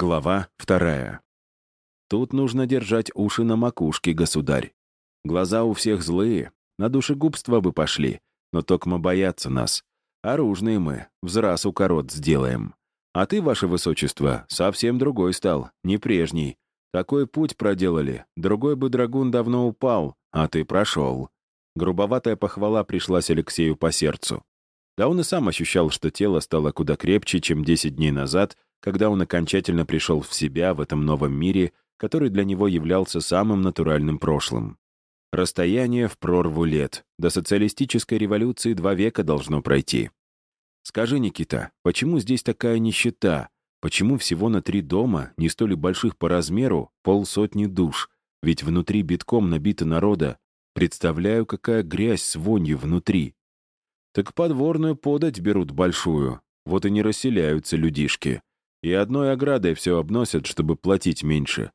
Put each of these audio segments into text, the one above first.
Глава вторая. Тут нужно держать уши на макушке, государь. Глаза у всех злые, на душегубство бы пошли, но токмо боятся нас. Оружные мы, взраз у корот сделаем. А ты, ваше высочество, совсем другой стал, не прежний. Такой путь проделали, другой бы драгун давно упал, а ты прошел. Грубоватая похвала пришлась Алексею по сердцу. Да он и сам ощущал, что тело стало куда крепче, чем 10 дней назад, когда он окончательно пришел в себя в этом новом мире, который для него являлся самым натуральным прошлым. Расстояние в прорву лет. До социалистической революции два века должно пройти. Скажи, Никита, почему здесь такая нищета? Почему всего на три дома, не столь больших по размеру, полсотни душ? Ведь внутри битком набито народа. Представляю, какая грязь с вонью внутри. Так подворную подать берут большую. Вот и не расселяются людишки. И одной оградой все обносят, чтобы платить меньше.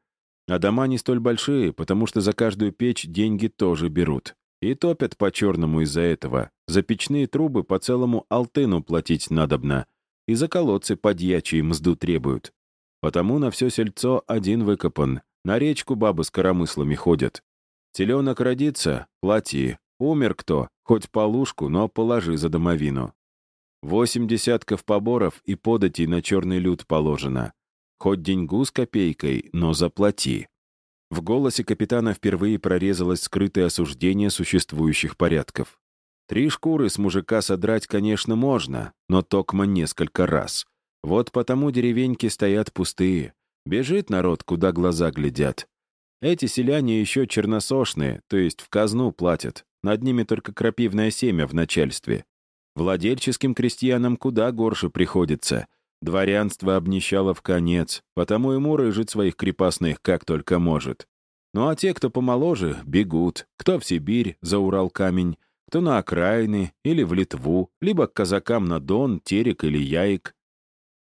А дома не столь большие, потому что за каждую печь деньги тоже берут. И топят по-черному из-за этого. За печные трубы по целому алтыну платить надобно. И за колодцы подьячие мзду требуют. Потому на все сельцо один выкопан. На речку бабы с коромыслами ходят. Теленок родится — плати. Умер кто, хоть полушку, но положи за домовину. Восемь десятков поборов и податей на черный люд положено. Хоть деньгу с копейкой, но заплати. В голосе капитана впервые прорезалось скрытое осуждение существующих порядков. Три шкуры с мужика содрать, конечно, можно, но токмо несколько раз. Вот потому деревеньки стоят пустые. Бежит народ, куда глаза глядят. Эти селяне еще черносошные, то есть в казну платят. Над ними только крапивное семя в начальстве. Владельческим крестьянам куда горше приходится. Дворянство обнищало в конец, потому ему рыжит своих крепостных как только может. Ну а те, кто помоложе, бегут. Кто в Сибирь, за Урал камень, кто на окраины или в Литву, либо к казакам на Дон, Терек или Яик.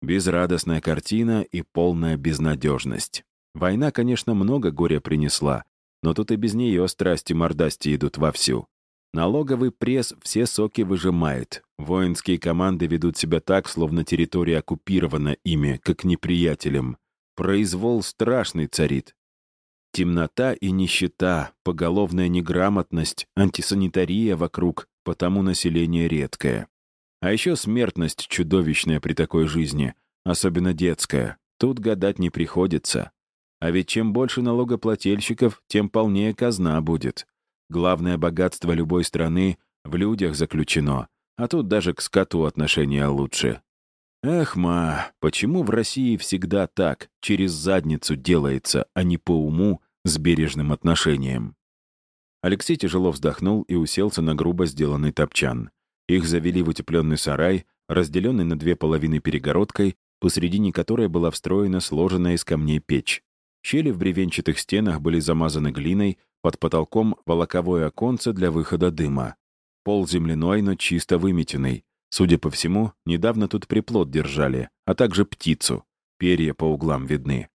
Безрадостная картина и полная безнадежность. Война, конечно, много горя принесла, но тут и без нее страсти-мордасти идут вовсю. Налоговый пресс все соки выжимает. Воинские команды ведут себя так, словно территория оккупирована ими, как неприятелем. Произвол страшный царит. Темнота и нищета, поголовная неграмотность, антисанитария вокруг, потому население редкое. А еще смертность чудовищная при такой жизни, особенно детская. Тут гадать не приходится. А ведь чем больше налогоплательщиков, тем полнее казна будет. Главное богатство любой страны в людях заключено, а тут даже к скоту отношения лучше. Эх, ма, почему в России всегда так, через задницу делается, а не по уму, с бережным отношением? Алексей тяжело вздохнул и уселся на грубо сделанный топчан. Их завели в утепленный сарай, разделенный на две половины перегородкой, посредине которой была встроена сложенная из камней печь. Щели в бревенчатых стенах были замазаны глиной, под потолком волоковое оконце для выхода дыма. Пол земляной, но чисто выметенный. Судя по всему, недавно тут приплод держали, а также птицу. Перья по углам видны.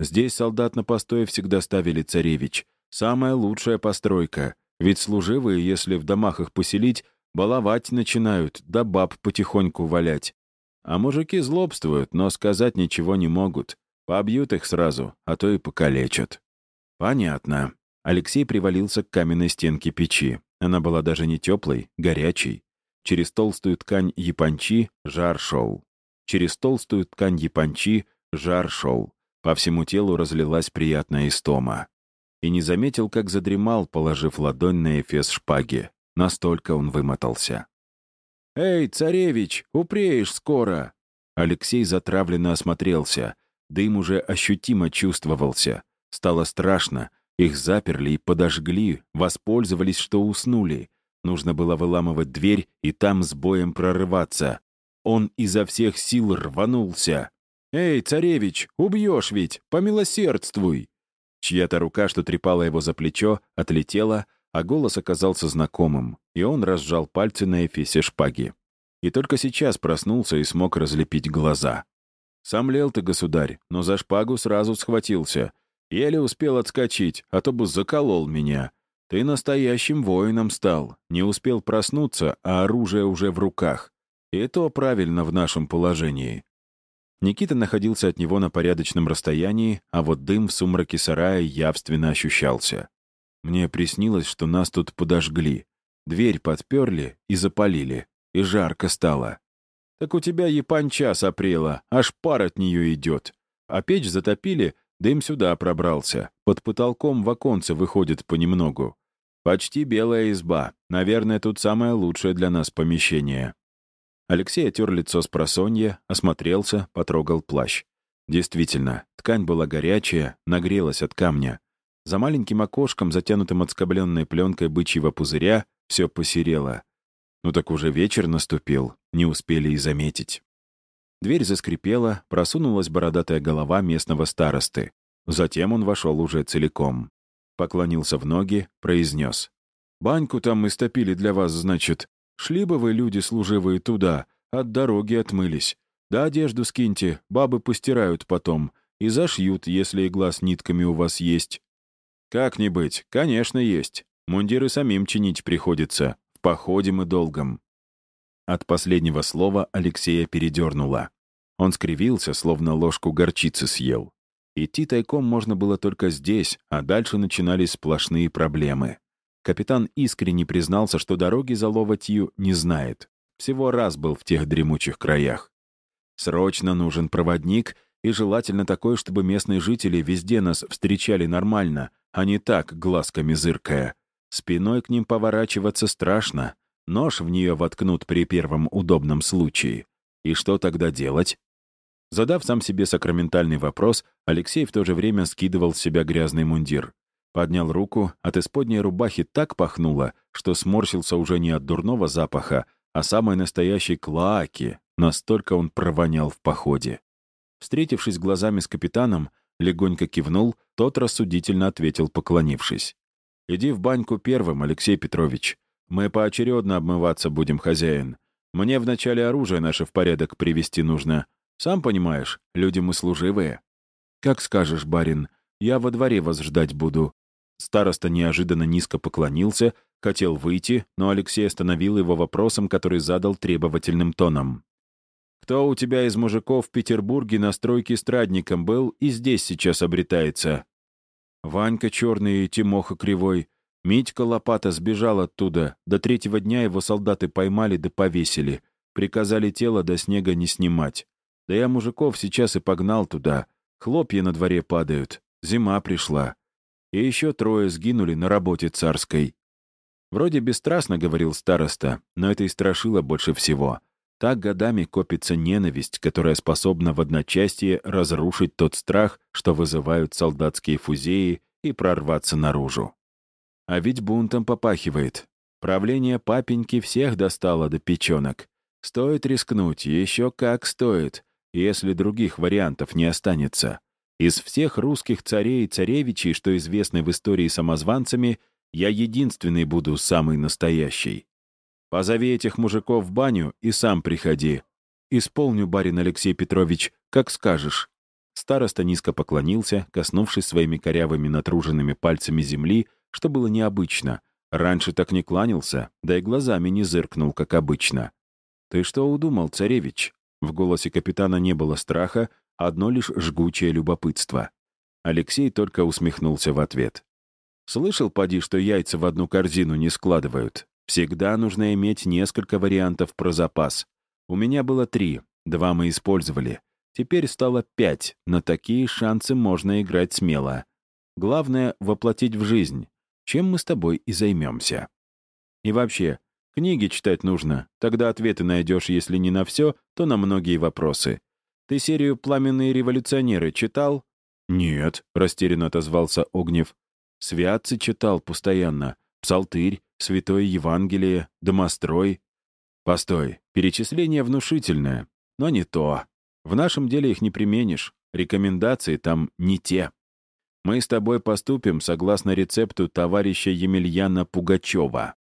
Здесь солдат на постое всегда ставили царевич. Самая лучшая постройка. Ведь служивые, если в домах их поселить, баловать начинают, да баб потихоньку валять. А мужики злобствуют, но сказать ничего не могут. Побьют их сразу, а то и покалечат. Понятно. Алексей привалился к каменной стенке печи. Она была даже не теплой, горячей. Через толстую ткань япончи жар шел. Через толстую ткань япончи жар шел. По всему телу разлилась приятная истома. И не заметил, как задремал, положив ладонь на эфес шпаги. Настолько он вымотался. «Эй, царевич, упреешь скоро!» Алексей затравленно осмотрелся. Дым уже ощутимо чувствовался. Стало страшно, их заперли и подожгли, воспользовались, что уснули. Нужно было выламывать дверь и там с боем прорываться. Он изо всех сил рванулся. «Эй, царевич, убьешь ведь, помилосердствуй!» Чья-то рука, что трепала его за плечо, отлетела, а голос оказался знакомым, и он разжал пальцы на эфесе шпаги. И только сейчас проснулся и смог разлепить глаза. «Сам лел ты, государь, но за шпагу сразу схватился. Еле успел отскочить, а то бы заколол меня. Ты настоящим воином стал. Не успел проснуться, а оружие уже в руках. И то правильно в нашем положении. Никита находился от него на порядочном расстоянии, а вот дым в сумраке сарая явственно ощущался. Мне приснилось, что нас тут подожгли. Дверь подперли и запалили, и жарко стало. Так у тебя япанча сопрела, аж пар от нее идет. А печь затопили, дым сюда пробрался. Под потолком в оконце выходит понемногу. Почти белая изба. Наверное, тут самое лучшее для нас помещение. Алексей отер лицо с просонья, осмотрелся, потрогал плащ. Действительно, ткань была горячая, нагрелась от камня. За маленьким окошком, затянутым отскобленной пленкой бычьего пузыря, все посерело. Ну так уже вечер наступил, не успели и заметить. Дверь заскрипела, просунулась бородатая голова местного старосты. Затем он вошел уже целиком. Поклонился в ноги, произнес. «Баньку там мы стопили для вас, значит. Шли бы вы, люди служивые, туда, от дороги отмылись. Да одежду скиньте, бабы постирают потом. И зашьют, если и глаз нитками у вас есть. Как не быть, конечно, есть. Мундиры самим чинить приходится. В походе мы долгом. От последнего слова Алексея передернуло. Он скривился, словно ложку горчицы съел. Идти тайком можно было только здесь, а дальше начинались сплошные проблемы. Капитан искренне признался, что дороги за Ловатью не знает. Всего раз был в тех дремучих краях. Срочно нужен проводник, и желательно такой, чтобы местные жители везде нас встречали нормально, а не так, глазками зыркая. Спиной к ним поворачиваться страшно. Нож в нее воткнут при первом удобном случае. И что тогда делать? Задав сам себе сакраментальный вопрос, Алексей в то же время скидывал с себя грязный мундир. Поднял руку, от исподней рубахи так пахнуло, что сморщился уже не от дурного запаха, а самой настоящей клоаки, настолько он провонял в походе. Встретившись глазами с капитаном, легонько кивнул, тот рассудительно ответил, поклонившись. «Иди в баньку первым, Алексей Петрович. Мы поочередно обмываться будем, хозяин. Мне вначале оружие наше в порядок привести нужно. Сам понимаешь, люди мы служивые». «Как скажешь, барин, я во дворе вас ждать буду. Староста неожиданно низко поклонился, хотел выйти, но Алексей остановил его вопросом, который задал требовательным тоном. «Кто у тебя из мужиков в Петербурге на стройке страдником был и здесь сейчас обретается?» Ванька черный и Тимоха кривой. Митька Лопата сбежал оттуда. До третьего дня его солдаты поймали да повесили. Приказали тело до снега не снимать. Да я мужиков сейчас и погнал туда. Хлопья на дворе падают. Зима пришла и еще трое сгинули на работе царской. Вроде бесстрастно говорил староста, но это и страшило больше всего. Так годами копится ненависть, которая способна в одночасье разрушить тот страх, что вызывают солдатские фузеи, и прорваться наружу. А ведь бунтом попахивает. Правление папеньки всех достало до печенок. Стоит рискнуть, еще как стоит, если других вариантов не останется. Из всех русских царей и царевичей, что известны в истории самозванцами, я единственный буду самый настоящий. Позови этих мужиков в баню и сам приходи. Исполню, барин Алексей Петрович, как скажешь». Староста низко поклонился, коснувшись своими корявыми натруженными пальцами земли, что было необычно. Раньше так не кланялся, да и глазами не зыркнул, как обычно. «Ты что удумал, царевич?» В голосе капитана не было страха, одно лишь жгучее любопытство. Алексей только усмехнулся в ответ. «Слышал, поди, что яйца в одну корзину не складывают? Всегда нужно иметь несколько вариантов про запас. У меня было три, два мы использовали. Теперь стало пять, на такие шансы можно играть смело. Главное — воплотить в жизнь, чем мы с тобой и займемся. И вообще, книги читать нужно, тогда ответы найдешь, если не на все, то на многие вопросы. Ты серию «Пламенные революционеры» читал?» «Нет», — растерянно отозвался Огнев. «Святцы читал постоянно. Псалтырь, Святое Евангелие, Домострой». «Постой, перечисление внушительное, но не то. В нашем деле их не применишь. Рекомендации там не те. Мы с тобой поступим согласно рецепту товарища Емельяна Пугачева.